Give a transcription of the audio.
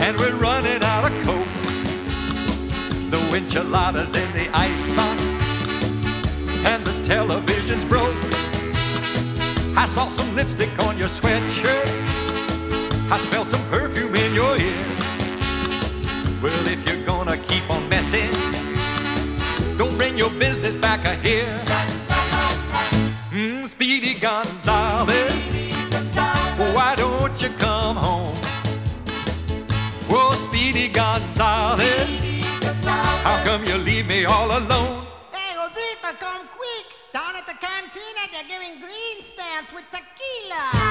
and we're running out of coke. The enchiladas in the icebox, and the television's broke. I saw some lipstick on your sweatshirt. I smelled some perfume in your ear. Well, if you're gonna keep on messing, don't bring your business back here. Mm, Speedy Gonzales, why don't you come come you leave me all alone? Hey, Rosita, come quick. Down at the cantina, they're giving green stamps with tequila.